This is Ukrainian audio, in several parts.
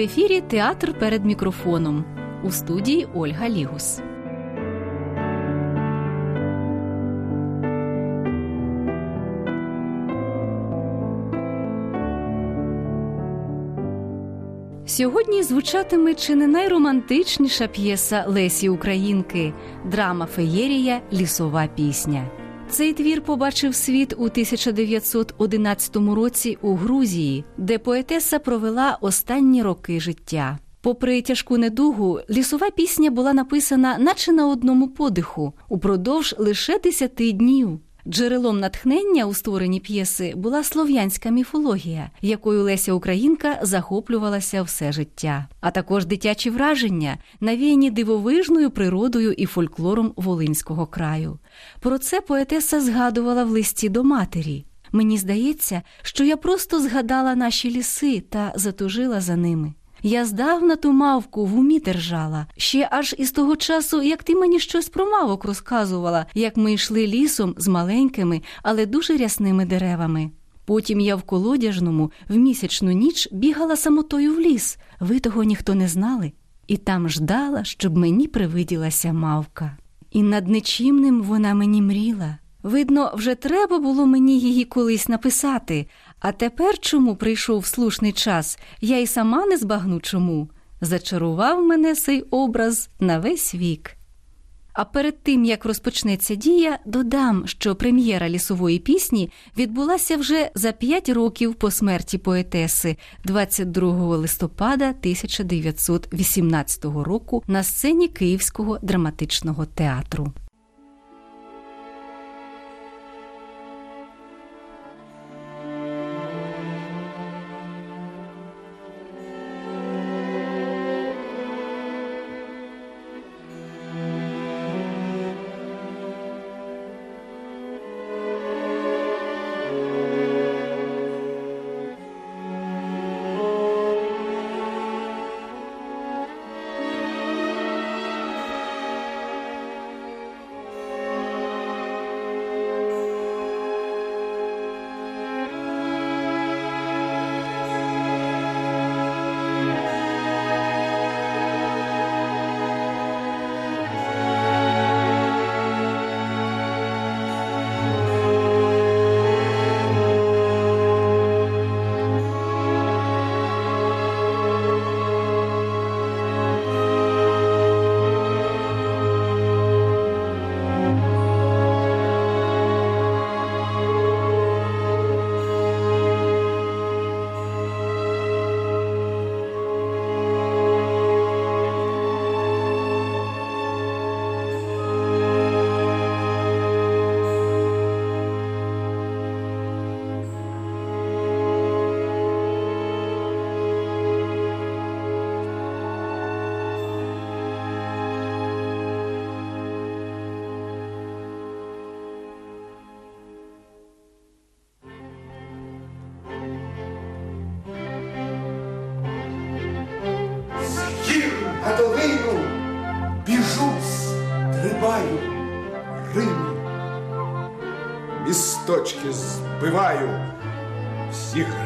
ефірі Театр перед мікрофоном у студії Ольга Лігус. Сьогодні звучатиме чи не найромантичніша п'єса Лесі Українки драма Феєрія Лісова пісня. Цей твір побачив світ у 1911 році у Грузії, де поетеса провела останні роки життя. Попри тяжку недугу, лісова пісня була написана, наче на одному подиху, упродовж лише десяти днів. Джерелом натхнення у створенні п'єси була слов'янська міфологія, якою Леся Українка захоплювалася все життя, а також дитячі враження, навіяні дивовижною природою і фольклором Волинського краю. Про це поетеса згадувала в листі до матері. Мені здається, що я просто згадала наші ліси та затужила за ними. Я здавна ту мавку в умі держала, ще аж із того часу, як ти мені щось про мавок розказувала, як ми йшли лісом з маленькими, але дуже рясними деревами. Потім я в колодяжному в місячну ніч бігала самотою в ліс, ви того ніхто не знали, і там ждала, щоб мені привиділася мавка. І над нечимним вона мені мріла. Видно, вже треба було мені її колись написати, а тепер чому прийшов слушний час, я й сама не збагну чому. Зачарував мене цей образ на весь вік. А перед тим як розпочнеться дія, додам, що прем'єра лісової пісні відбулася вже за п'ять років по смерті поетеси 22 листопада 1918 року на сцені Київського драматичного театру.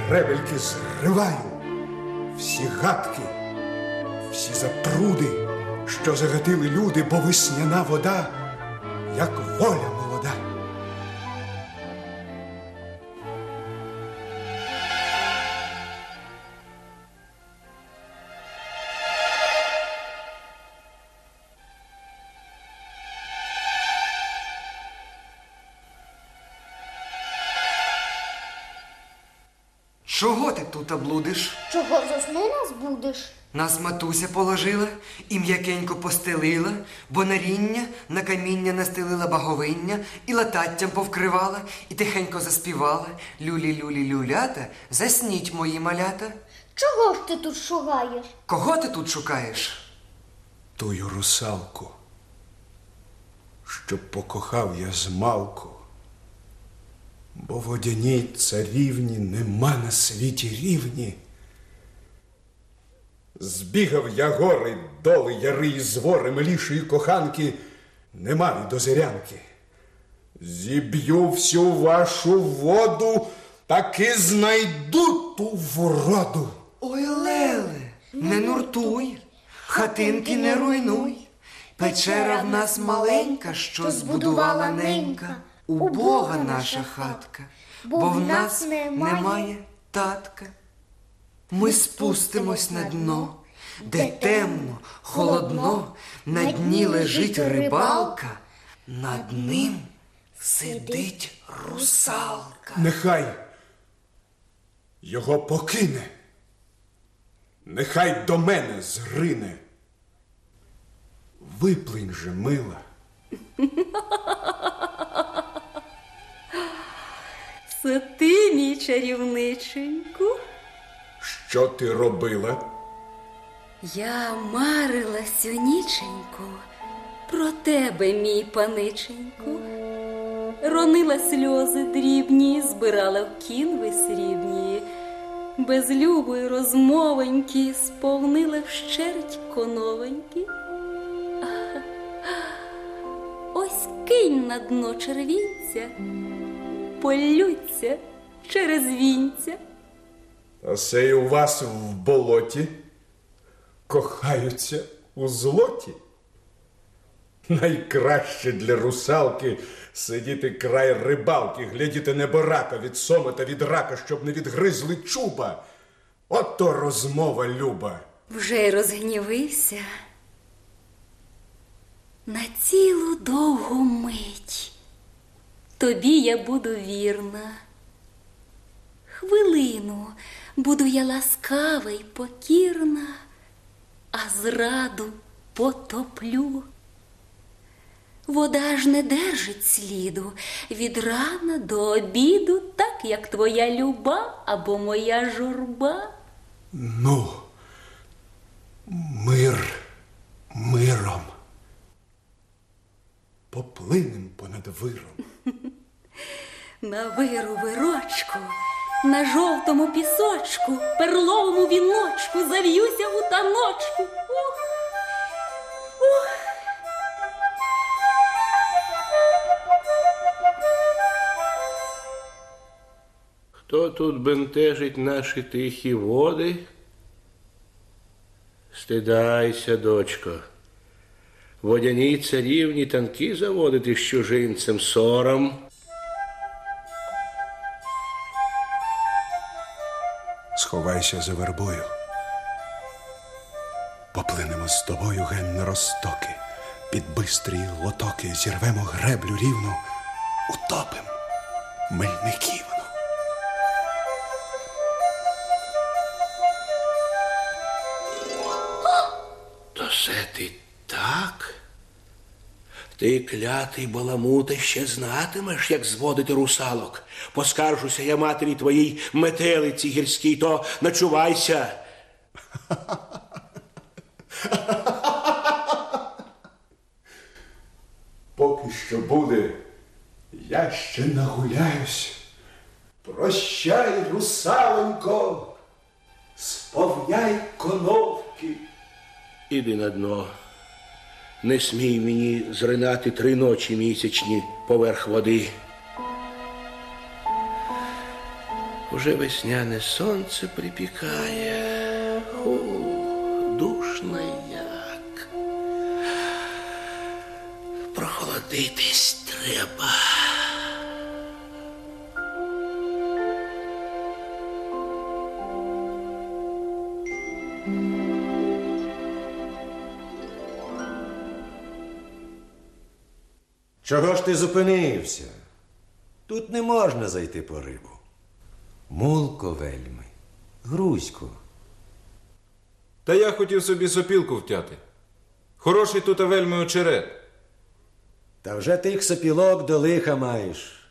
Всі гребельки зриваю, всі гадки, всі запруди, що загатили люди, бо весняна вода, тут облудиш? Чого засни нас будеш? Нас матуся положила і м'якенько постелила, бо наріння на каміння настелила баговиння і лататтям повкривала, і тихенько заспівала. Люлі-люлі люлята, засніть мої малята. Чого ж ти тут шугаєш? Кого ти тут шукаєш? Тую русалку, що покохав я змалку, бо водяній царівні нема на світі рівні. Збігав я гори, доли, яри і звори милішої коханки, нема й дозирянки. Зіб'ю всю вашу воду, таки знайду ту вроду. Ой, Леле, не нуртуй, хатинки не руйнуй. Печера в нас маленька, що збудувала ненька. У Бога наша хатка, бо в нас немає татка. Ми спустимось на дно, де темно, холодно, на дні лежить рибалка, над ним сидить русалка. Нехай його покине, нехай до мене зрине. Виплинь же, мила. Це ти, мій чарівниченьку. Що ти робила? Я марила сюніченьку про тебе, мій паниченьку. Ронила сльози дрібні, збирала в кінви срібні, без любої розмовеньки сповнила вщерть коновеньки. Ось кинь на дно червінця, полються через вінця. А сей у вас в болоті кохаються у злоті. Найкраще для русалки сидіти край рибалки, глядіти неборака від сома та від рака, щоб не відгризли чуба. Ото розмова люба. Вже й розгнівився на цілу довгу мить. Тобі я буду вірна. Хвилину буду я ласкава й покірна, а зраду потоплю. Вода ж не держить сліду від рана до обіду, так як твоя люба або моя журба. Ну, мир миром. Поплинем понад виром. На виру вирочку, на жовтому пісочку, перловому віночку зав'юся у таночку. Ух, ух. Хто тут бентежить наші тихі води? Стидайся, дочко. Водяні царівні танки заводити з чужинцем сором. Сховайся за вербою. Поплинемо з тобою ген на розтоки, під бистрі лотоки зірвемо греблю рівну, утопим мельниківну. То се ти так? Ти клятий баламуте ще знатимеш, як зводити русалок. Поскаржуся я матері твоїй метелиці гірській, то начувайся. Поки що буде, я ще нагуляюсь. Прощай, русаленько, сповняй коновки. Іди на дно. Не смій мені зринати три ночі місячні поверх води. Уже весняне сонце припікає, душно як. Прохолодитись треба. Чого ж ти зупинився? Тут не можна зайти по рибу. Мулко вельми, Грузько. Та я хотів собі сопілку втяти. Хороший тут вельми очерет. Та вже тих сопілок до лиха маєш.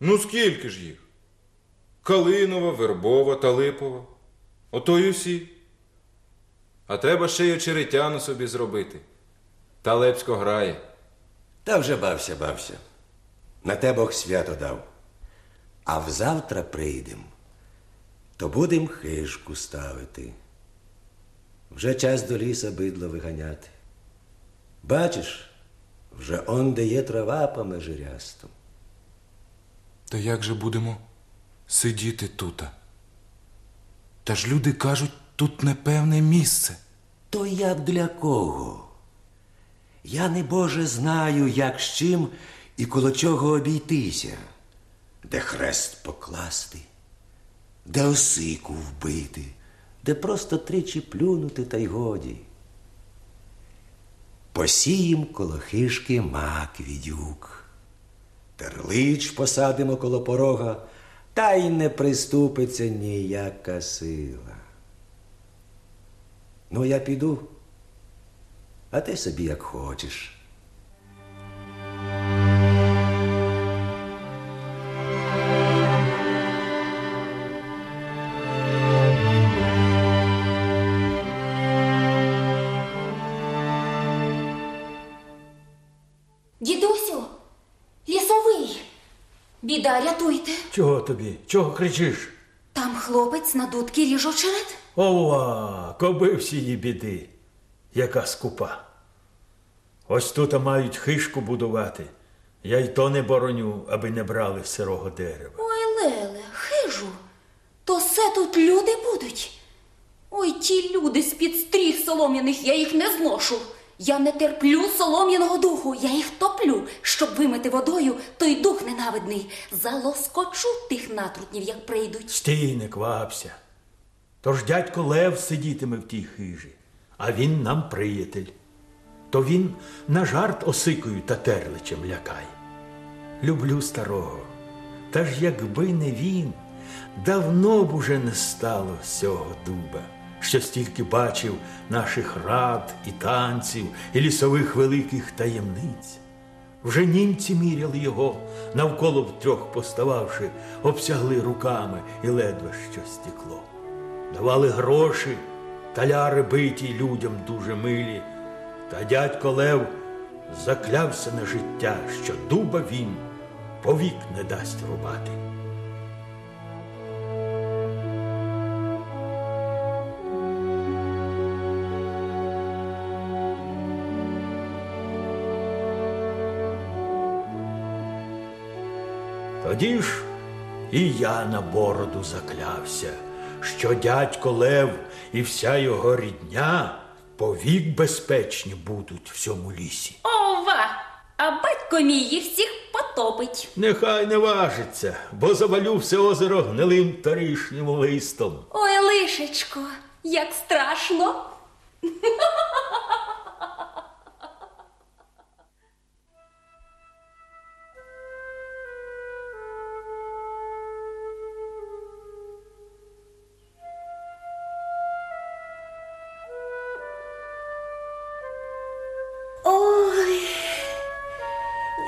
Ну скільки ж їх? Калинова, вербова та липова. Ото й усі. А треба ще й очеретяну собі зробити. Та лепсько грає. Та вже бався, бався. На те Бог свято дав. А взавтра прийдем, то будем хижку ставити. Вже час до ліса бидло виганяти. Бачиш, вже он де є трава по межирясту. Та як же будемо сидіти тута? Та ж люди кажуть, тут непевне місце. То як для кого? Я не Боже знаю, як з чим і коло чого обійтися, де хрест покласти, де осику вбити, де просто тричі плюнути та й годі. Посієм коло хишки мак відюк, терлич посадимо коло порога, та й не приступиться ніяка сила. Ну, я піду, а ти собі як хочеш. Дідусю, лісовий. Біда, рятуйте. Чого тобі? Чого кричиш? Там хлопець на дудки ріж очерет. Ова, коби всії біди. Яка скупа. Ось тут мають хишку будувати. Я й то не бороню, аби не брали сирого дерева. Ой, Леле, хижу. То все тут люди будуть. Ой, ті люди з-під стріх солом'яних, я їх не зношу. Я не терплю солом'яного духу, я їх топлю, щоб вимити водою той дух ненавидний. Залоскочу тих натрутнів, як прийдуть. Стій, не квапся. Тож дядько Лев сидітиме в тій хижі, а він нам приятель. То він на жарт осикою та терличем лякає. Люблю старого. Та ж якби не він, давно б уже не стало сього дуба, що стільки бачив наших рад і танців, і лісових великих таємниць. Вже німці міряли його, навколо втрьох постававши, обсягли руками і ледве що стекло. Давали гроші, таляри биті людям дуже милі. Та дядько Лев заклявся на життя, що дуба він повік не дасть рубати. Тоді ж і я на бороду заклявся, що дядько Лев і вся його рідня повік безпечні будуть в цьому лісі. Ова! А батько мій їх всіх потопить. Нехай не важиться, бо завалю все озеро гнилим торішнім листом. Ой, лишечко, як страшно.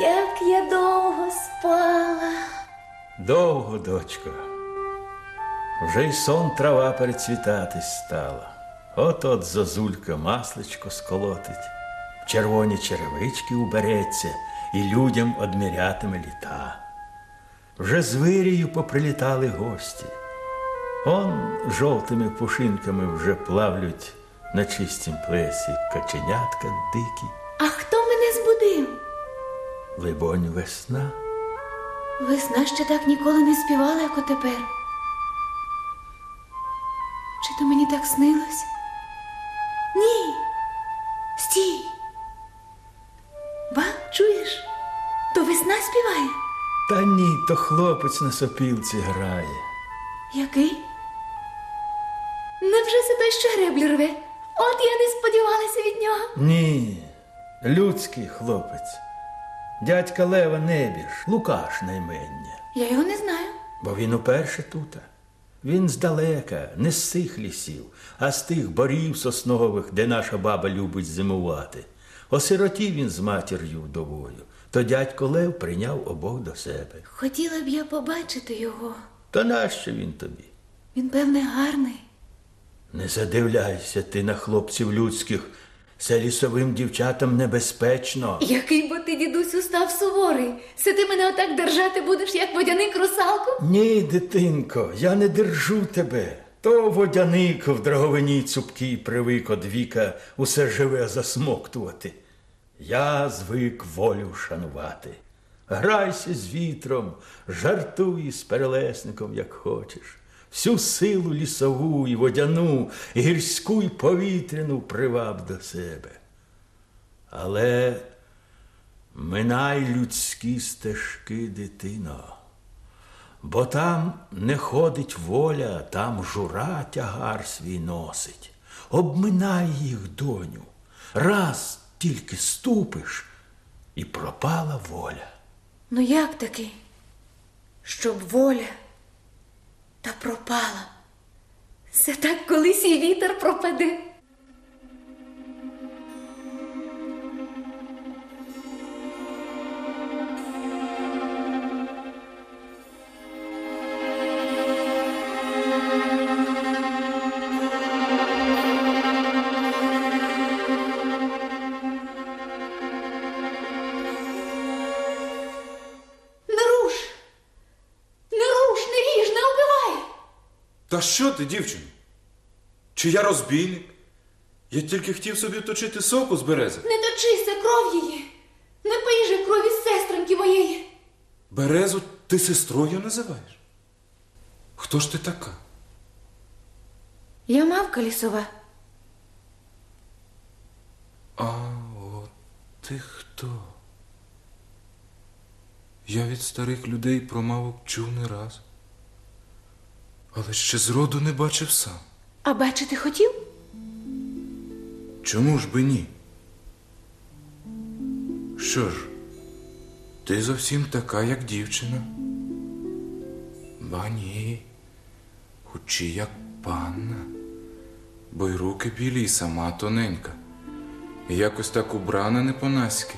як я довго спала. Довго, дочко. Вже й сон трава перецвітати стала. От от зозулька масличко сколотить, червоні черевички убереться і людям одмірятиме літа. Вже з вирію поприлітали гості. Он жовтими пушинками вже плавлють на чистім плесі каченятка дикі. Либонь, весна. Весна ще так ніколи не співала, як отепер. Чи то мені так снилось? Ні. Стій. Ба, чуєш? То весна співає. Та ні, то хлопець на сопілці грає. Який? Невже це той, що греблі рве? От я не сподівалася від нього. Ні, людський хлопець. Дядька Лева Небіж, Лукаш наймення. Я його не знаю. Бо він уперше тута. Він здалека, не з цих лісів, а з тих борів соснових, де наша баба любить зимувати. Осиротів він з матір'ю вдовою, то дядько Лев прийняв обох до себе. Хотіла б я побачити його. Та нащо він тобі? Він, певне, гарний. Не задивляйся ти на хлопців людських. Це лісовим дівчатам небезпечно. Який бо ти, дідусю, став суворий. Це ти мене отак держати будеш, як водяник русалку? Ні, дитинко, я не держу тебе. То водяник в драговині цупкій привик од віка усе живе засмоктувати. Я звик волю шанувати. Грайся з вітром, жартуй з перелесником, як хочеш. Всю силу лісову і водяну, гірську і повітряну приваб до себе. Але минай людські стежки, дитино, бо там не ходить воля, там жура тягар свій носить. Обминай їх, доню, раз тільки ступиш, і пропала воля. Ну як таки, щоб воля та пропала? Це так колись і вітер пропаде. Та що ти, дівчино? Чи я розбійник? Я тільки хотів собі точити соку з берези. Не точися кров її! Не пий же крові сестринки моєї! Березу ти сестрою називаєш? Хто ж ти така? Я мавка лісова. А от ти хто? Я від старих людей про мавок чув не раз. Але ще зроду не бачив сам. А бачити хотів? Чому ж би ні? Що ж, ти зовсім така, як дівчина. Ба ні, хоч і як панна, бо й руки білі, і сама тоненька, і якось так убрана не по-наськи.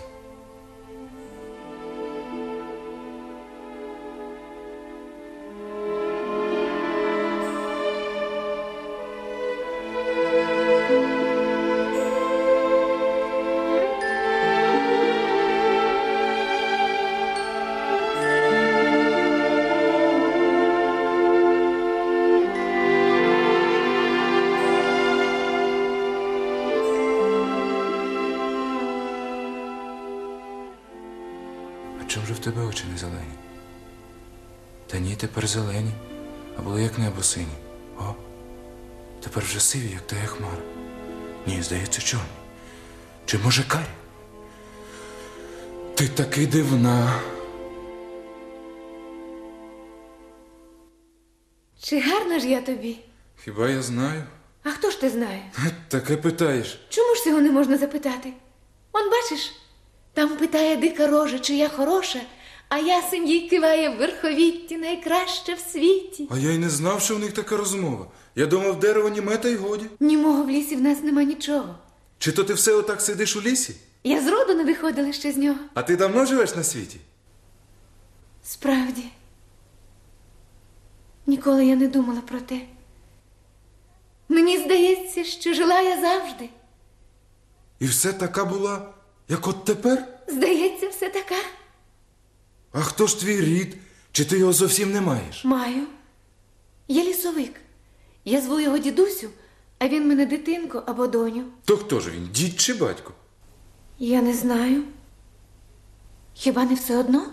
Зелені, а були як небо сині. О, тепер вже сиві, як тая хмара. Ні, здається, чорні. Чи може карі? Ти таки дивна. Чи гарна ж я тобі? Хіба я знаю? А хто ж ти знає? Таке питаєш. Чому ж цього не можна запитати? Он бачиш, там питає дика рожа, чи я хороша, а ясень їй киває в верховітті найкраще в світі. А я й не знав, що в них така розмова. Я думав, дерево німе та й годі. Німого в лісі в нас нема нічого. Чи то ти все отак сидиш у лісі? Я зроду не виходила ще з нього. А ти давно живеш на світі? Справді. Ніколи я не думала про те. Мені здається, що жила я завжди. І все така була, як от тепер? Здається, все така. А хто ж твій рід? Чи ти його зовсім не маєш? Маю. Я лісовик. Я зву його дідусю, а він мене дитинку або доню. То хто ж він, дід чи батько? Я не знаю. Хіба не все одно?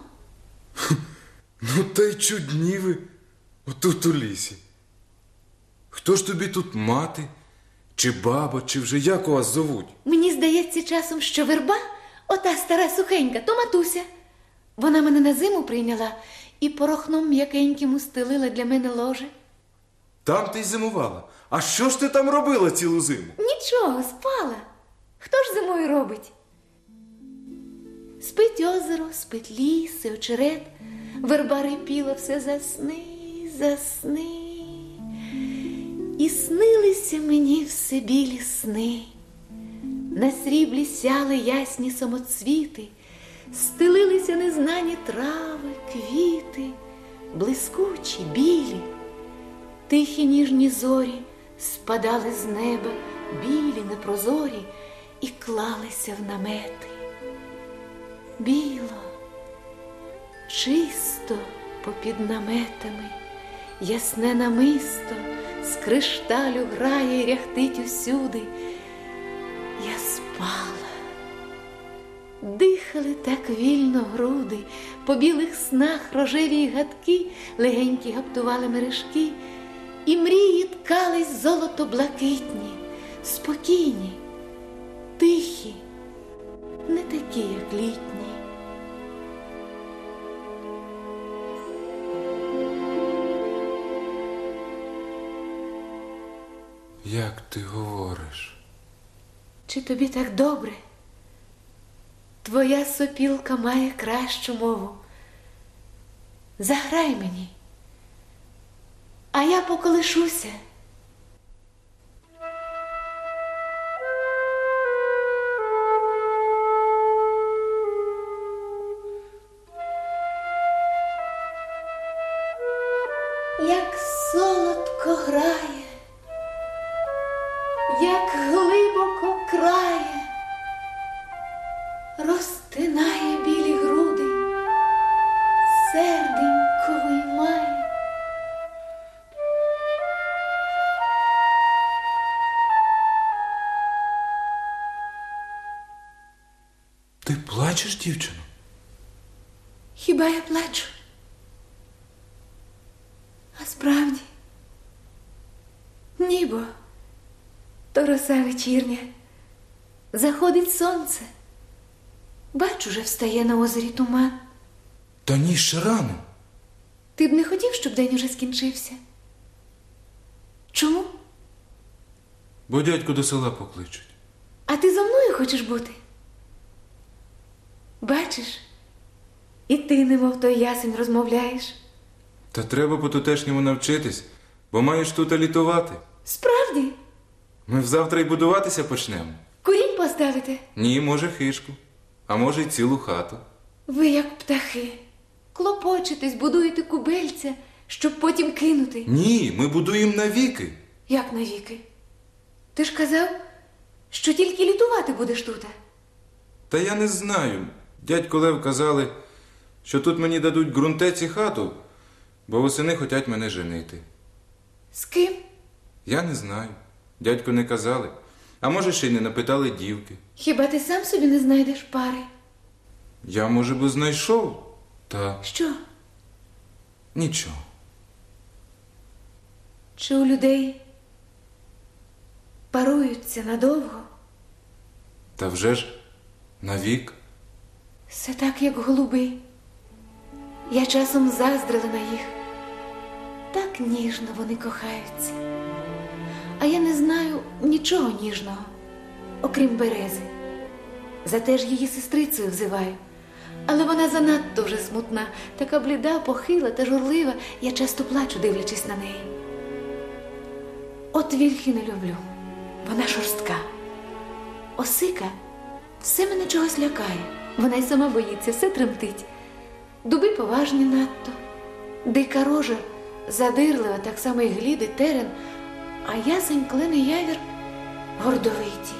Ну, та й чудні ви отут у лісі. Хто ж тобі тут мати, чи баба, чи вже як вас зовуть? Мені здається часом, що верба, ота стара сухенька, то матуся. Вона мене на зиму прийняла і порохном м'якеньким устелила для мене ложе. Там ти й зимувала. А що ж ти там робила цілу зиму? Нічого, спала. Хто ж зимою робить? Спить озеро, спить ліс, і очерет, верба рипіла все засни, засни. І снилися мені все білі сни. На сріблі сяли ясні самоцвіти, стелилися незнані трави, квіти, блискучі, білі, тихі ніжні зорі спадали з неба, білі, непрозорі, і клалися в намети. Біло, чисто попід наметами, ясне намисто з кришталю грає і ряхтить усюди. Я спала, дихали так вільно груди, по білих снах рожеві гадки, легенькі гаптували мережки, і мрії ткались золото-блакитні, спокійні, тихі, не такі, як літні. Як ти говориш? Чи тобі так добре? Твоя сопілка має кращу мову. Заграй мені, а я поколишуся. Справді, нібо, то роса вечірня, заходить сонце. Бачу, вже встає на озері туман. Та ні, ще рано. Ти б не хотів, щоб день уже скінчився? Чому? Бо дядько до села покличуть. А ти зо мною хочеш бути? Бачиш, і ти, немов той ясень, розмовляєш. Та треба по-тутешньому навчитись, бо маєш тут літувати. Справді, Ми взавтра й будуватися почнемо. курінь поставите. Ні, може, хишку, а може, й цілу хату. Ви як птахи. Клопочетесь, будуєте кубельця, щоб потім кинути. Ні, ми будуємо навіки. Як навіки? Ти ж казав, що тільки літувати будеш тут. Та я не знаю. Дядько Лев казали, що тут мені дадуть ґрунтець і хату, бо восени хочуть мене женити. З ким? Я не знаю. Дядько не казали. А може, ще й не напитали дівки. Хіба ти сам собі не знайдеш пари? Я, може би, знайшов, та Що? нічого. Чи у людей паруються надовго? Та вже ж навік. Все так, як голуби. Я часом заздрила на їх. Так ніжно вони кохаються. А я не знаю нічого ніжного, окрім берези. Зате ж її сестрицею взиваю. Але вона занадто вже смутна, така бліда, похила та журлива. Я часто плачу, дивлячись на неї. От вільхи не люблю. Вона шорстка. Осика все мене чогось лякає. Вона й сама боїться, все тремтить. Дуби поважні надто. Дика рожа, задирлива, так само і гліди, терен, а ясень, клин і явір гордовиті.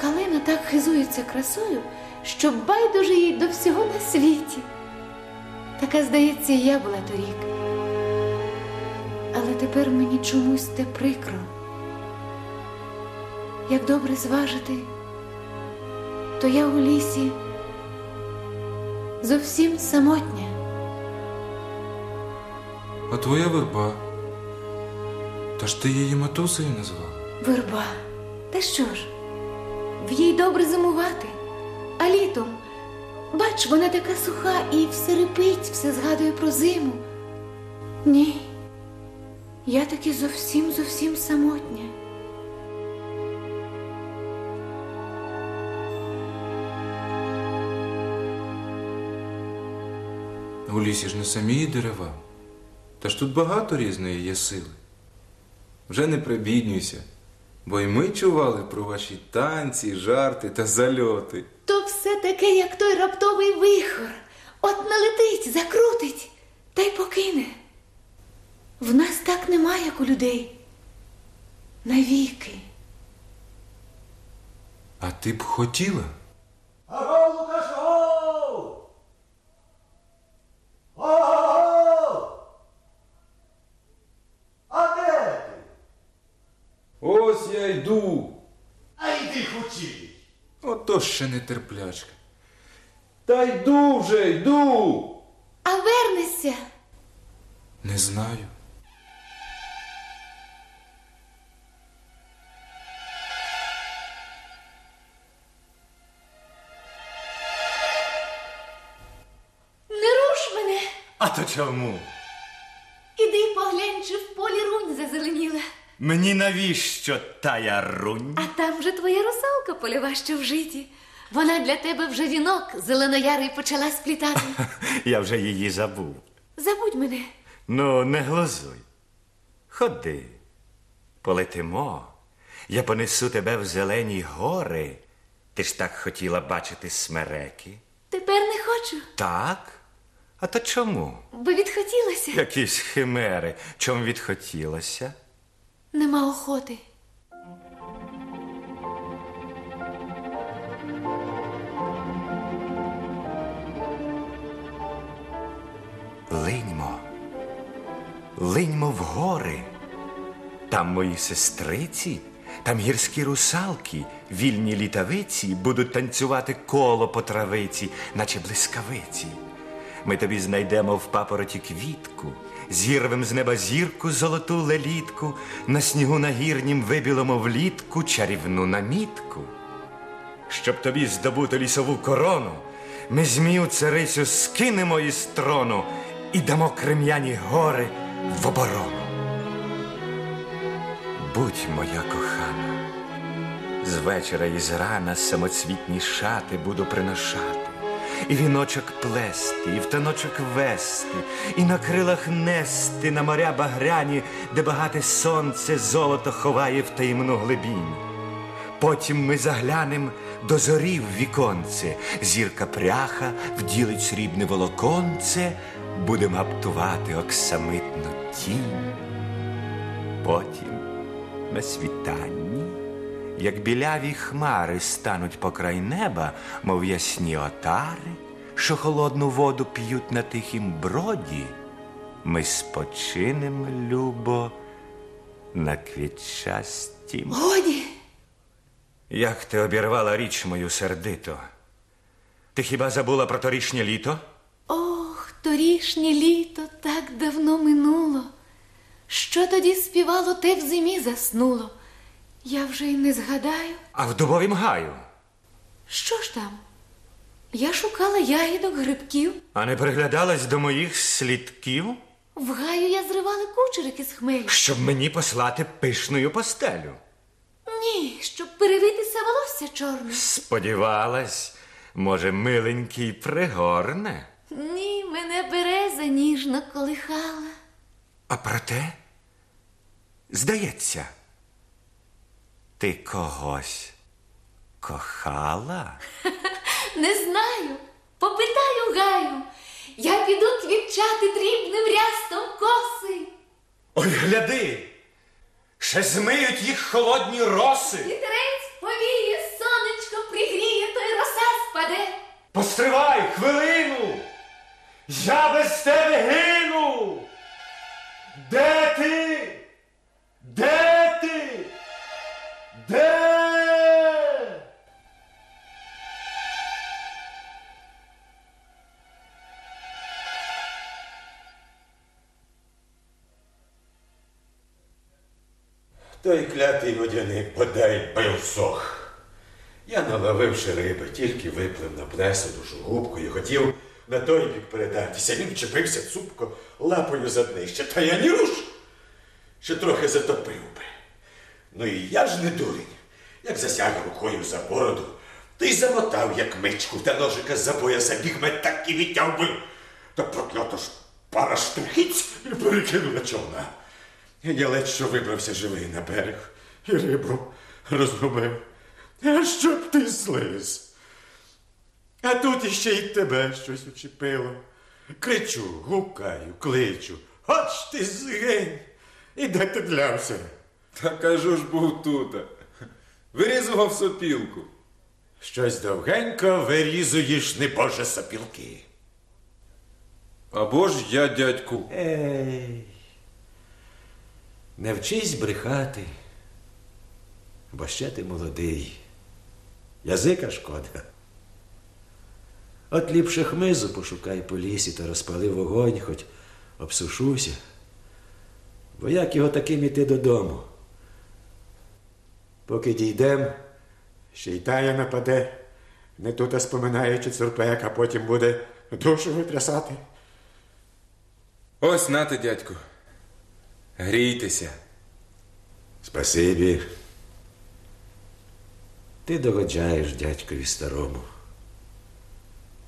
Калина так хизується красою, що байдуже їй до всього на світі. Така, здається, я була торік. Але тепер мені чомусь те прикро. Як добре зважити, то я у лісі зовсім самотня. А твоя верба. Та ж ти її матусею назвала? Верба. Та що ж? В їй добре зимувати, а літом, бач, вона така суха і все репить, все згадує про зиму. Ні, я таки зовсім зовсім самотня. У лісі ж не самі дерева. Та ж тут багато різної є сили. Вже не прибіднюйся, бо й ми чували про ваші танці, жарти та зальоти. То все таке, як той раптовий вихор. От налетить, закрутить та й покине. В нас так немає, як у людей. Навіки. А ти б хотіла? ото ще нетерплячка. Та йду вже, йду. А вернешся. Не знаю. Не руш мене. А то чому? Мені навіщо тая рунь? А там же твоя русалка польова, що в житі. Вона для тебе вже вінок зеленоярий почала сплітати. Я вже її забув. Забудь мене. Ну, не глузуй. Ходи, полетимо. Я понесу тебе в зелені гори. Ти ж так хотіла бачити смереки. Тепер не хочу, Так? А то чому? бо відхотілося. Якісь химери. Чом відхотілося? Нема охоти. Линьмо, линьмо в гори. Там мої сестриці, там гірські русалки, вільні літавиці будуть танцювати коло по травиці, наче блискавиці. Ми тобі знайдемо в папороті квітку, зірвем з неба зірку золоту лелітку, на снігу нагірнім вибілимо влітку чарівну намітку. Щоб тобі здобути лісову корону, ми змію царицю скинемо із трону і дамо крем'яні гори в оборону. Будь моя кохана, з вечора і зрана самоцвітні шати буду приношати, і віночок плести, і в таночок вести, і на крилах нести на моря багряні, де багате сонце золото ховає в таємну глибінь. Потім ми заглянем до зорі в віконце, зірка пряха вділить срібне волоконце, будем гаптувати оксамитну тінь. Потім на світанні, як біляві хмари стануть покрай неба, мов ясні отари, що холодну воду п'ють на тихім броді, ми спочинем, любо, на квітчастім. Годі, Як ти обірвала річ мою сердито? Ти хіба забула про торішнє літо? ох, торішнє літо так давно минуло. Що тоді співало, те в зимі заснуло. Я вже й не згадаю. А в дубовім гаю? Що ж там? Я шукала ягідок, грибків. А не приглядалась до моїх слідків, В гаю я зривала кучерики з хмелю. щоб мені послати пишною постелю? Ні, щоб перевитися волосся чорне. Сподівалась, може, миленький пригорне. Ні, мене береза ніжно колихала. А проте, здається, ти когось кохала? Не знаю, попитаю гаю. Я піду квітчати дрібним рястом коси. Ой, гляди! Ще змиють їх холодні роси. Вітерець повіє, сонечко пригріє, то й роса спаде. Постривай хвилину! Я без тебе гину! Де ти? Той клятий водяник подай пилсох. Я, наловивши риби, тільки виплив на плесу плесо душогубкою, хотів на той бік передатися. Він вчепився цупко лапою за днище, та я ні руш, ще трохи затопив би. Ну і я ж не дурень, як засяг рукою за бороду, то й замотав, як мичку, та ножика за пояса бігмет так і відтяв би. Та проклято ж пара штурхиць і перекинула човна. Я ледь що вибрався живий на берег і рибу розгубив. А щоб ти слиз? А тут іще й тебе щось учепило. Кричу, гукаю, кличу. Хоч ти згинь. І де ти длявся? Та кажу ж був тут. Вирізував сопілку. Щось довгенько вирізуєш, небоже сапілки. Або ж я, дядьку. Ей. Не вчись брехати, бо ще ти молодий. Язика шкода. От ліпше хмизу пошукай по лісі та розпали вогонь, хоч обсушуся. Бо як його таким іти додому? Поки дійдем, ще й тая нападе, не тут споминаючи цурпек, потім буде душу витрясати. Ось нате, дядьку. Грійтеся. Спасибі. Ти догоджаєш дядькові старому.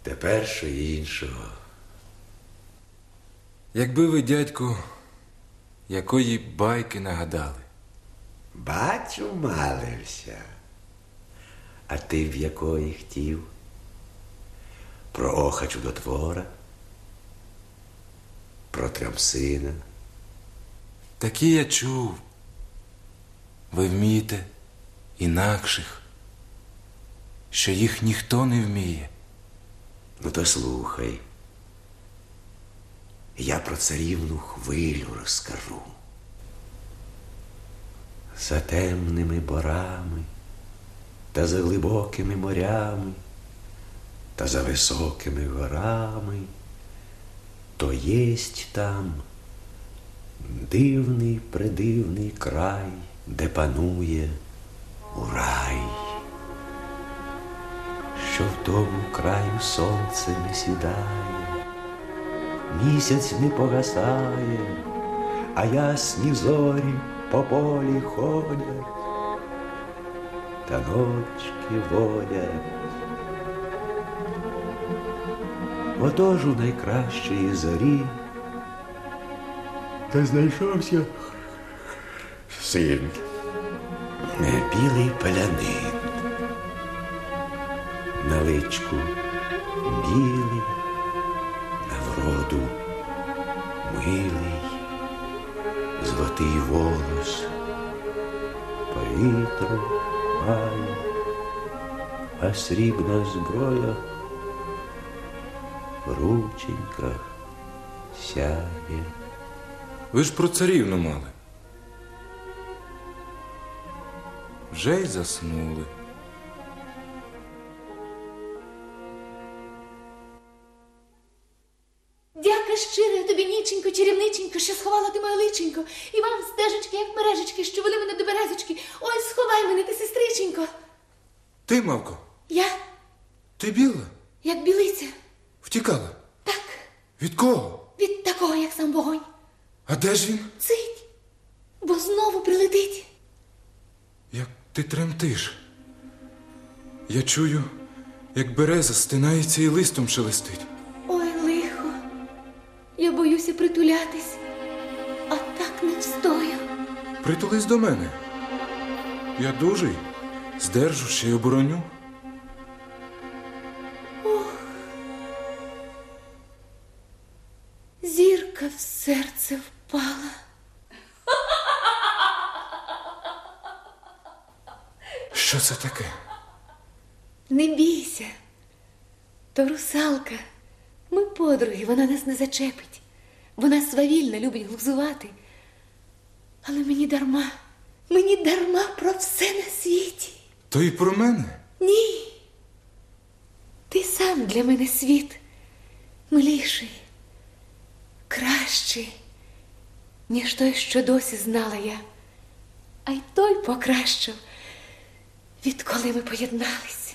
Тепер що іншого. Якби ви, дядьку, якої байки нагадали. Бачу, малився. А ти в якої хотів? Про оха чудотвора? Про Трамсина? Такі я чув. Ви вмієте інакших, що їх ніхто не вміє. Ну то слухай. Я про царівну хвилю розкажу. За темними борами та за глибокими морями та за високими горами, то єсть там дивний придивний край, де панує урай що в тому краю сонце не сідає, місяць не погасає, а ясні зорі по полі ходять, та ночки водять. Отож у найкращої зорі та знайшовся син, білий палянин на личку білий, на вроду милий, золотий волос, повітру має, а срібна зброя в рученьках сяє. Ви ж про царівну мали. Вже й заснули. Дяка щира тобі, ніченько, чарівниченько, що сховала ти моє личенько, і вам стежечки, як мережечки, що вели мене до березочки. Ой, сховай мене, ти сестриченько. Ти, мавко, Я, ти біла? як білиця, Втікала. так, Від кого? від такого, як сам вогонь. А де ж він? Цить, бо знову прилетить. Як ти тремтиш. Я чую, як береза стинається і листом шелестить. Ой, лихо, я боюся притулятись, а так не встою. Притулись до мене. Я дужий, здержу ще й обороню. Зачепить. Вона свавільна, любить глузувати. Але мені дарма, мені дарма про все на світі. То і про мене. Ні. Ти сам для мене світ миліший, кращий, ніж той, що досі знала я. А й той покращив, відколи ми поєдналися.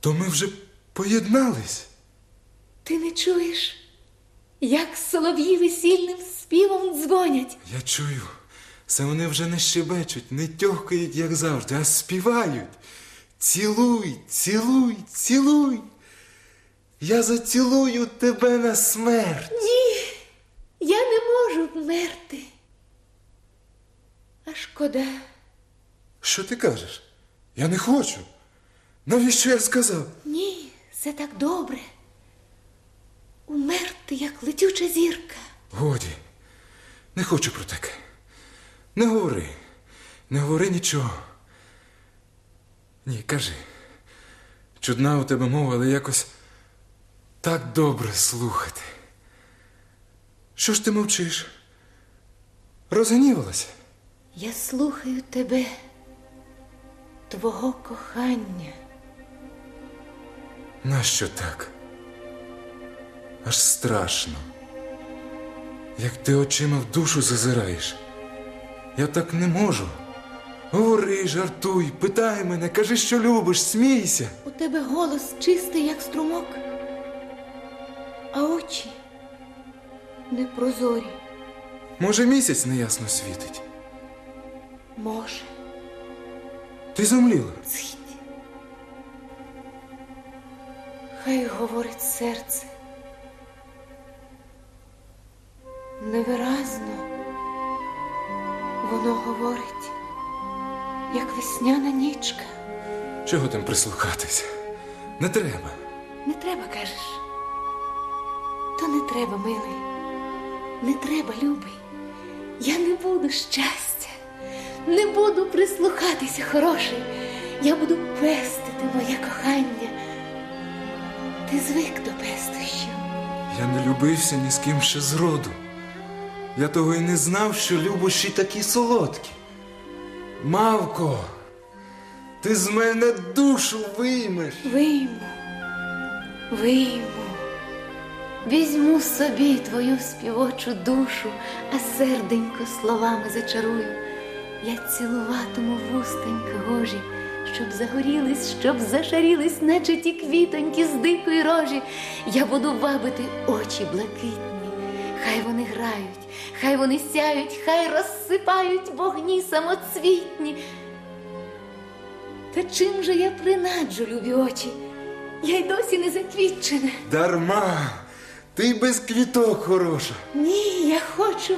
То ми вже поєднались. Ти не чуєш, як солов'ї весільним співом дзвонять. Я чую, це вони вже не щебечуть, не тьохкають, як завжди, а співають. Цілуй, цілуй, цілуй. Я зацілую тебе на смерть. Ні, я не можу вмерти. А шкода, Що ти кажеш? Я не хочу. Навіщо я сказав? ні, це так добре. Умерти, як летюча зірка. Годі, не хочу про таке. Не говори, не говори нічого. Ні, кажи. Чудна у тебе мова, але якось так добре слухати. Що ж ти мовчиш? Розгнівалася? Я слухаю тебе, твого кохання. Нащо так? Аж страшно. Як ти очима в душу зазираєш. Я так не можу. Говори, жартуй, питай мене, кажи, що любиш, смійся. У тебе голос чистий, як струмок, а очі непрозорі. Може, місяць неясно світить. Може, Ти зомліла. цить. Хай говорить серце. Невиразно воно говорить, як весняна нічка. Чого там прислухатися? Не треба. Не треба, кажеш. То не треба, милий. Не треба, любий. Я не буду щастя, не буду прислухатися, хороший. Я буду пестити моє кохання. Ти звик до пестощів. Я не любився ні з ким ще зроду. Я того й не знав, що любощі такі солодкі. Мавко, ти з мене душу виймеш. Вийму, вийму. Візьму собі твою співочу душу, а серденько словами зачарую. Я цілуватиму вустенька гожі, щоб загорілись, щоб зашарілись, наче ті квітоньки з дикої рожі. Я буду вабити очі блакитні. Хай вони грають, хай вони сяють, хай розсипають вогні самоцвітні. Та чим же я принаджу, любі очі? Я й досі не заквітчена. Дарма, ти без квіток хороша. Ні, я хочу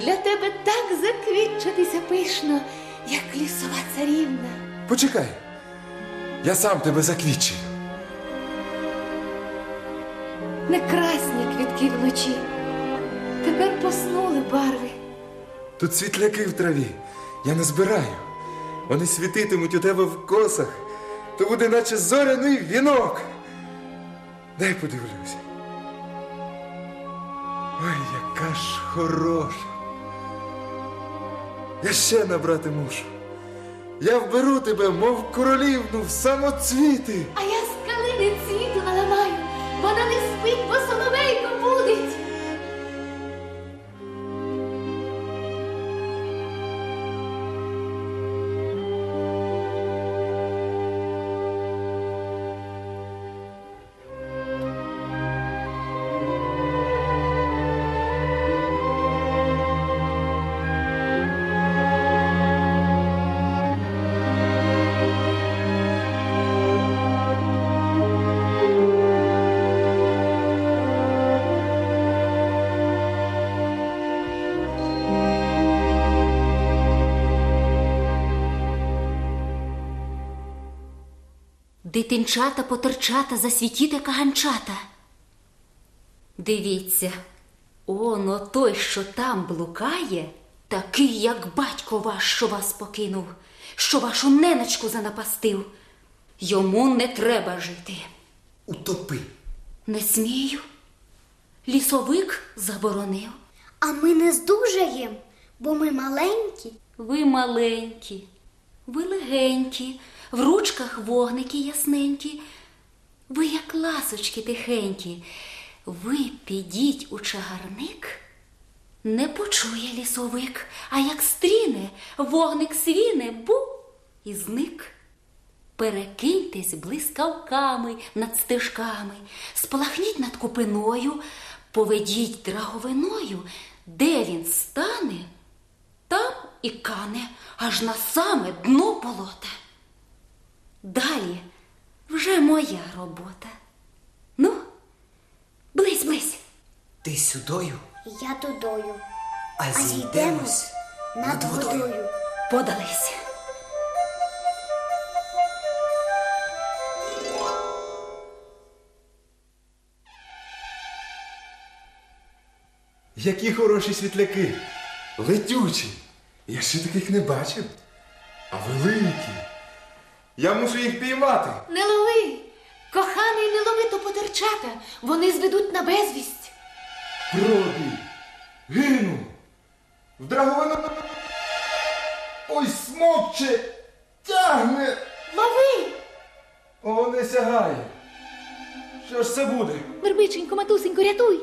для тебе так заквітчитися пишно, як лісова царівна. Почекай, я сам тебе заквічую. Не красні квітки вночі. Тепер поснули барви. Тут світляки в траві. Я не збираю. Вони світитимуть у тебе в косах. То буде наче зоряний вінок. Дай подивлюся. Ой, яка ж хороша. Я ще набрати мушу. Я вберу тебе, мов королівну, в самоцвіти. А я з калини цвіту наламаю. Вона не спить, бо соловейко Дитинчата потерчата засвітіте каганчата. Дивіться, оно той, що там блукає, такий, як батько ваш, що вас покинув, що вашу неночку занапастив. Йому не треба жити. Утопи. Не смію. Лісовик заборонив. А ми не здужаєм, бо ми маленькі. Ви маленькі, ви легенькі, в ручках вогники ясненькі. Ви, як ласочки тихенькі, ви підіть у чагарник, не почує лісовик, а як стріне, вогник свіне, бу і зник. Перекиньтесь блискавками над стежками, сплахніть над купиною, поведіть драговиною, де він стане, там і кане аж на саме дно болота. Далі вже моя робота. Ну, близь, близь. Ти сюдою, Я тудою. а А зійдемось над водою. Подались. Які хороші світляки. Летючі. Я ще таких не бачив. А великі. Я мушу їх піймати. Не лови, коханий, не лови то потерчата, вони зведуть на безвість. Пробій. Гину. В драговину. Ой, смокче. Тягне. Лови! О, не сягає. Що ж це буде? Вербиченько, матусенько, рятуй.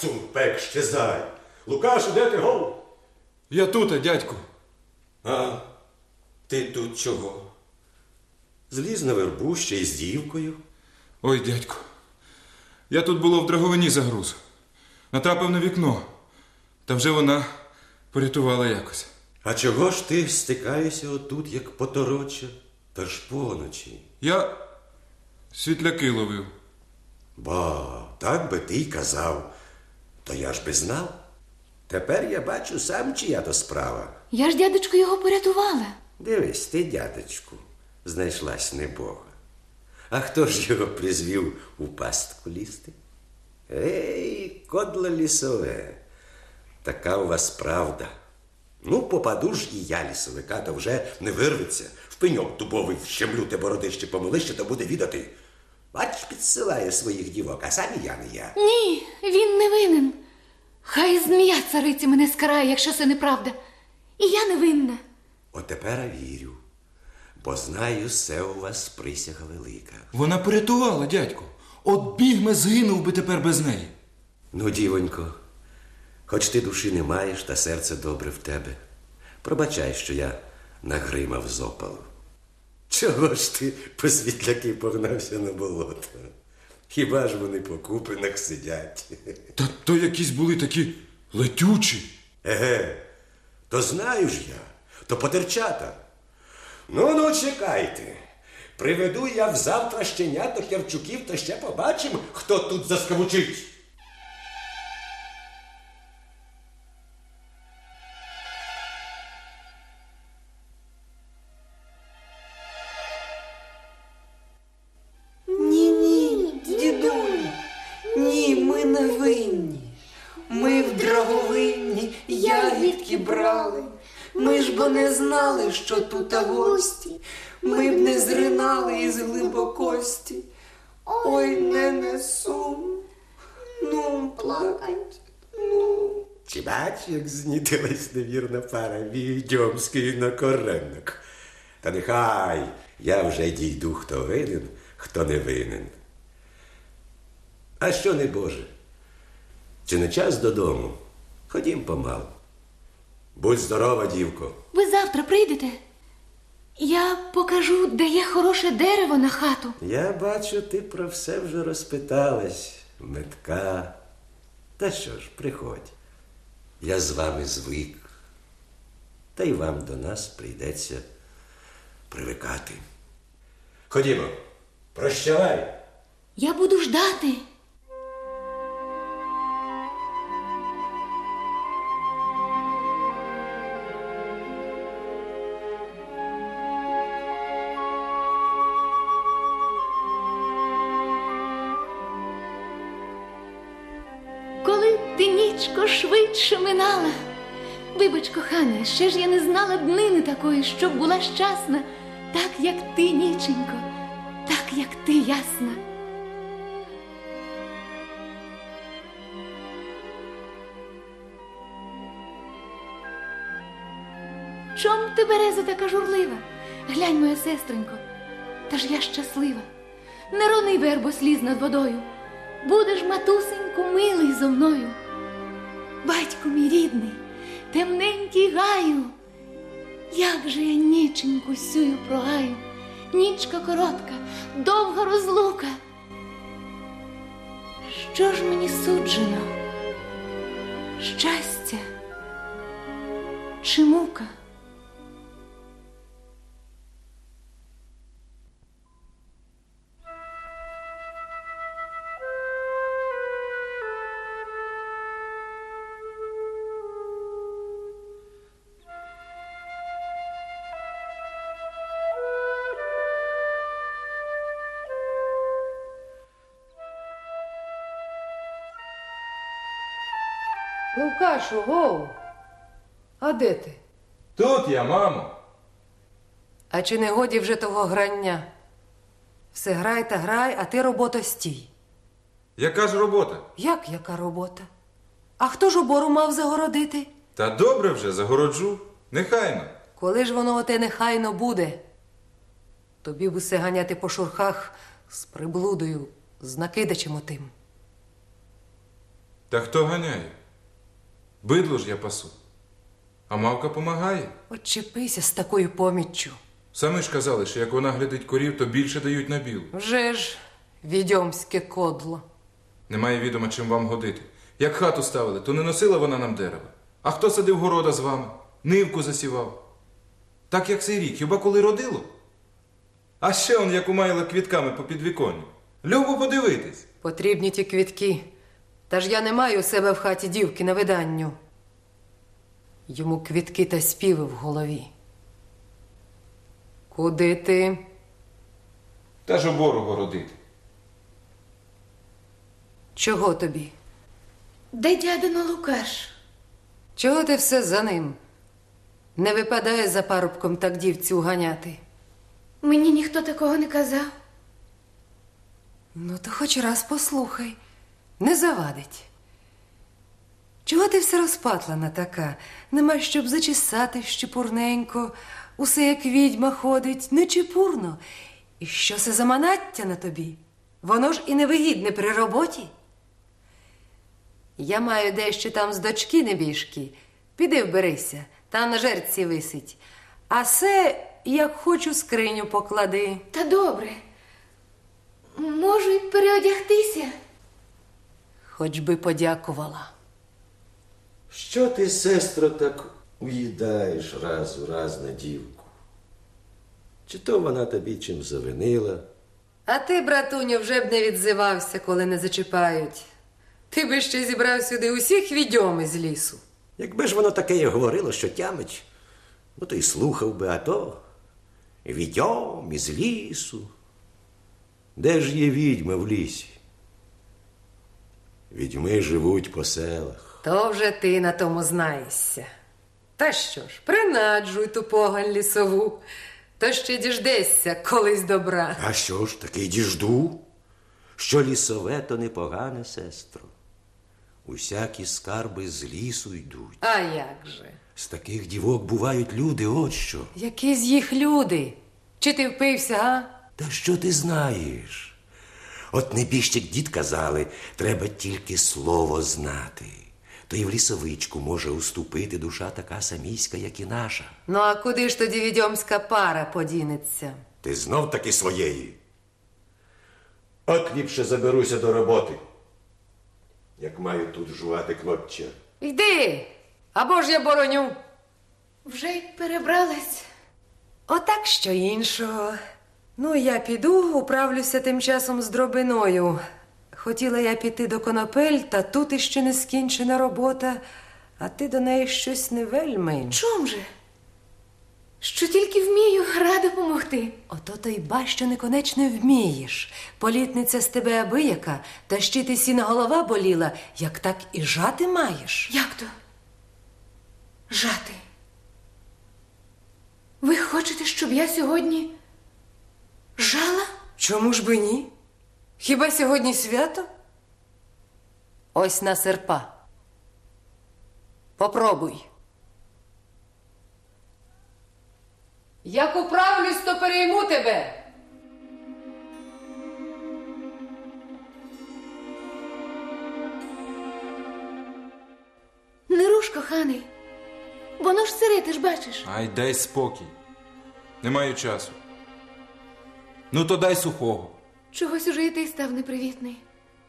Цумпек, щезай. Лукаш, де ти гов? Я тут, дядьку. А, ти тут чого? Зліз на вербу ще й з дівкою. Ой, дядьку. Я тут було в драговині загруз. Натрапив на вікно. Та вже вона порятувала якось. А чого ж ти стикаєшся отут, як потороча, та ж поночі? Я світляки ловив. Ба, так би ти й казав. То я ж би знав. Тепер я бачу сам, чия то справа. Я ж дядечко його порятувала. Дивись, ти, дядечку, знайшлась небога. А хто ж його призвів у пастку лізти? Ей, кодло лісове, така у вас правда. Ну, попаду ж і я лісовика, то вже не вирветься. В пеньок дубовий вщемлю те бородище помилище, то буде відати. Бач, підсилає своїх дівок, а самі я не я. Ні, він не винен. Хай змія цариці мене скарає, якщо це неправда. І я не винна. Отепер вірю, бо знаю, все у вас присяга велика. Вона порятувала, дядьку. От бігме згинув би тепер без неї. Ну, дівонько, хоч ти душі не маєш, та серце добре в тебе. Пробачай, що я нагримав з опалу. Чого ж ти по світляки погнався на болото? Хіба ж вони по купинах сидять? Та то якісь були такі летючі. Еге, то знаю ж я, то потерчата. Ну, ну, чекайте. Приведу я взавтра щеняток Ярчуків, та ще побачимо, хто тут заскавучить. Знали, що тут а гості. Ми б не зринали із глибокості. Ой, не несу. Ну, плакать, ну. Чи бач, як знітилась невірна пара відьомський на коренник? Та нехай я вже дійду, хто винен, хто не винен. А що не Боже? Чи не час додому? Ходім помалу. Будь здорова, дівко. Ви завтра прийдете. Я покажу, де є хороше дерево на хату. Я бачу, ти про все вже розпиталась, метка. Та що ж, приходь. Я з вами звик. Та й вам до нас прийдеться привикати. Ходімо, прощавай. Я буду ждати. Ще ж я не знала днини такої, щоб була щасна, так як ти, ніченько, так як ти ясна. Чом ти береза така журлива? Глянь, моя сестренько, та ж я щаслива. Не рони вербо сліз над водою. Будеш, матусеньку, милий зо мною. Батько мій рідний, темненький гаю. Як же я ніченьку сюю прогаю, нічка коротка, довга розлука. Що ж мені суджено? Щастя чи мука? Лукашу, гоу. А де ти? Тут я, мамо. А чи не годі вже того грання? Все грай та грай, а ти робота стій. Яка ж робота? Як яка робота? А хто ж обору мав загородити? Та добре вже загороджу. Нехайно. Коли ж воно оте нехайно буде? Тобі б усе ганяти по шурхах з приблудою з накидачем отим. Та хто ганяє? Бидло ж я пасу. А мавка помагає. Отчепися з такою поміччю. Самі ж казали, що як вона глядить корів, то більше дають на білу. Вже ж відьомське кодло. Немає відома, чим вам годити. Як хату ставили, то не носила вона нам дерева. А хто садив города з вами? Нивку засівав. Так як цей рік, хіба коли родило? А ще он як умайла квітками по підвіконню. Любо подивитись. Потрібні ті квітки. Та ж я не маю у себе в хаті дівки на виданню. Йому квітки та співи в голові. Куди ти? Та ж обору городити. Чого тобі? Де дядино Лукаш? Чого ти все за ним? Не випадає за парубком так дівцю ганяти. Мені ніхто такого не казав. Ну, то хоч раз послухай, не завадить. Чого ти все розпатлана така? Нема щоб зачесати щепурненько, усе як відьма ходить, не чепурно. І що це за манаття на тобі? Воно ж і невигідне при роботі. Я маю дещо там з дочки небіжки. Піди вберися, там на жерці висить. А се, як хочу, скриню поклади. Та добре. Можу й переодягтися. Хоч би подякувала. Що ти, сестро, так уїдаєш раз у раз на дівку? Чи то вона тобі чим завинила? А ти, братуню, вже б не відзивався, коли не зачіпають. Ти би ще зібрав сюди усіх відьом із лісу. Якби ж воно таке й говорило, що тямить, ну то й слухав би, а то відьом із лісу. Де ж є відьми в лісі? Відьми живуть по селах. То вже ти на тому знаєшся. Та що ж, принаджуй ту погань лісову, то ще діждешся колись добра. А що ж, таки діжду? Що лісове, то непогане, сестро. Усякі скарби з лісу йдуть. А як же? З таких дівок бувають люди, от що. Які з їх люди? Чи ти впився, а? Та що ти знаєш? От небіжчик дід казали, треба тільки слово знати. То і в лісовичку може уступити душа така саміська, як і наша. Ну, а куди ж тоді відьомська пара подінеться? Ти знов таки своєї. От ліпше заберуся до роботи, як маю тут жувати клопче. Йди, або ж я бороню. Вже й перебралась. Отак що іншого. Ну, я піду, управлюся тим часом з дробиною. Хотіла я піти до конопель, та тут іще не скінчена робота, а ти до неї щось не вельми. Чом же? Що тільки вмію, рада помогти. Ото то й ба, що неконечно вмієш. Політниця з тебе абияка, та ще ти сіна голова боліла, як так і жати маєш. Як то? Жати. Ви хочете, щоб я сьогодні жала? Чому ж би ні? Хіба сьогодні свято? Ось на серпа. Попробуй. Як управлюсь, то перейму тебе. Не руш, коханий. Воно ж сире, ти ж бачиш. Ай, дай спокій. Не маю часу. Ну, то дай сухого. Чогось уже і ти став непривітний.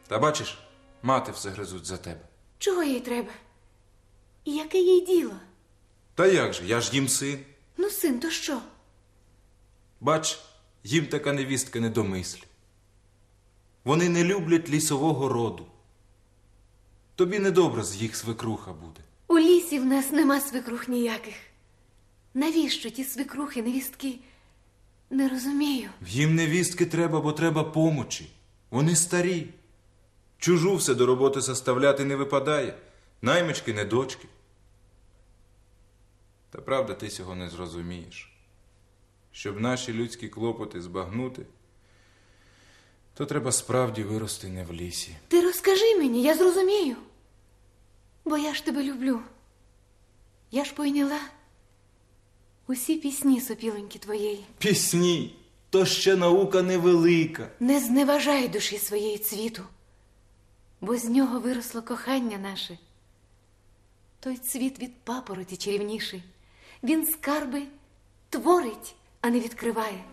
Та бачиш, мати все гризуть за тебе. Чого їй треба? І яке їй діло? Та як же, я ж їм син. Ну, син, то що? Бач, їм така невістка не до мислі. Вони не люблять лісового роду. Тобі недобре з їх свекруха буде. У лісі в нас нема свекрух ніяких. Навіщо ті свекрухи, невістки? Не розумію. Їм невістки треба, бо треба помочі. Вони старі. Чужу все до роботи заставляти не випадає. Наймички не дочки. Та правда, ти цього не зрозумієш. Щоб наші людські клопоти збагнути, то треба справді вирости не в лісі. Ти розкажи мені, я зрозумію. Бо я ж тебе люблю. Я ж пойняла усі пісні сопіленьки твоєї. Пісні. то ще наука невелика. Не зневажай душі своєї цвіту, бо з нього виросло кохання наше. Той цвіт від папороті чарівніший. Він скарби творить, а не відкриває.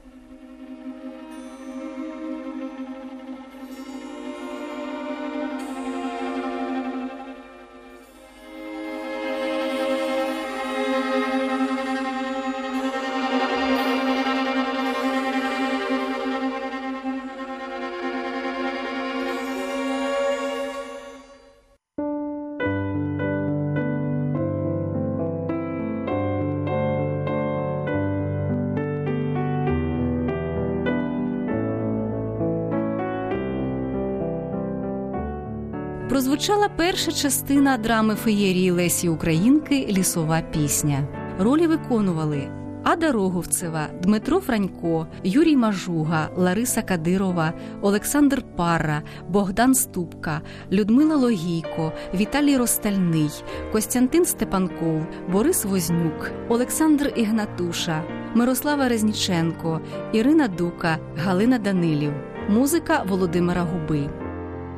Прозвучала перша частина драми феєрії Лесі Українки Лісова пісня. Ролі виконували Ада Роговцева, Дмитро Франько, Юрій Мажуга, Лариса Кадирова, Олександр Пара, Богдан Ступка, Людмила Логійко, Віталій Ростальний, Костянтин Степанков, Борис Вознюк, Олександр Ігнатуша, Мирослава Резніченко, Ірина Дука, Галина Данилів. Музика Володимира Губи.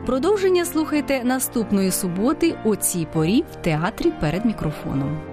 Продовження слухайте наступної суботи о цій порі в театрі перед мікрофоном.